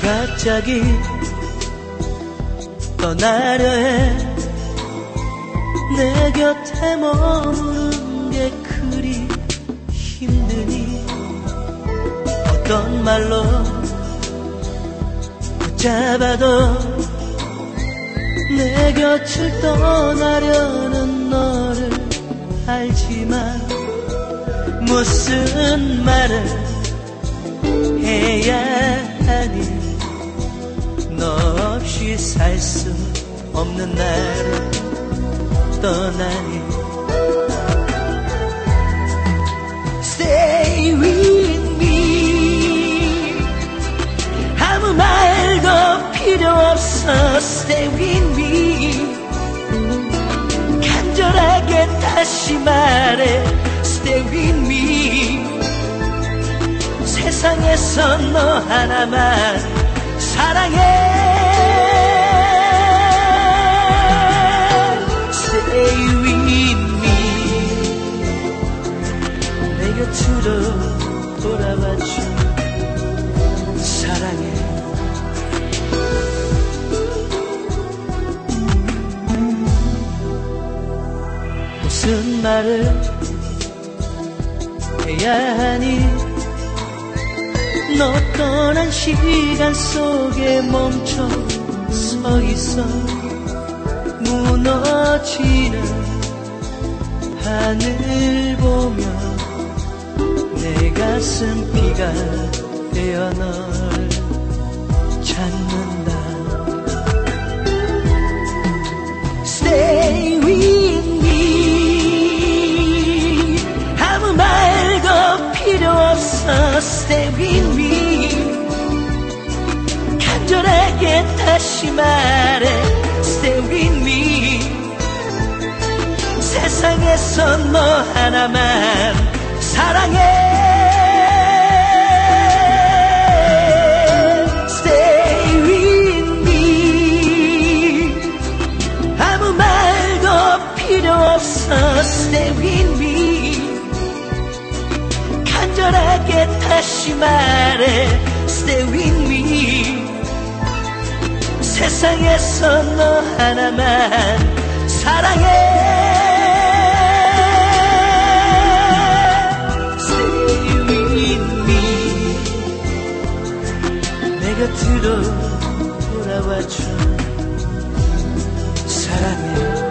갑자기 떠나려 해 내 곁에 머무는 게 그리 힘드니? 어떤 말로 붙잡아도 내 곁을 떠나려는 너를 알지만 무슨 말을 없이 살 수 없는 나를 떠나니. Stay with me. 아무 말도 필요 없어. Stay with me. 간절하게 다시 말해. Stay with me. 세상에서 너 하나만 사랑해 곁으로 돌아와줘 사랑해. 무슨 말을 해야 하니? 너 떠난 시간 속에 멈춰 서 있어. 무너지는 하늘 보며 내 가슴 피가 되어 널 찾는다. Stay with me. 아무 말도 필요 없어. Stay with me. 간절하게 다시 말해. Stay with me. 세상에서 너 하나만 말해. Stay with me. 세상에서 너 하나만 사랑해. 곁으로 돌아와줘. 사랑해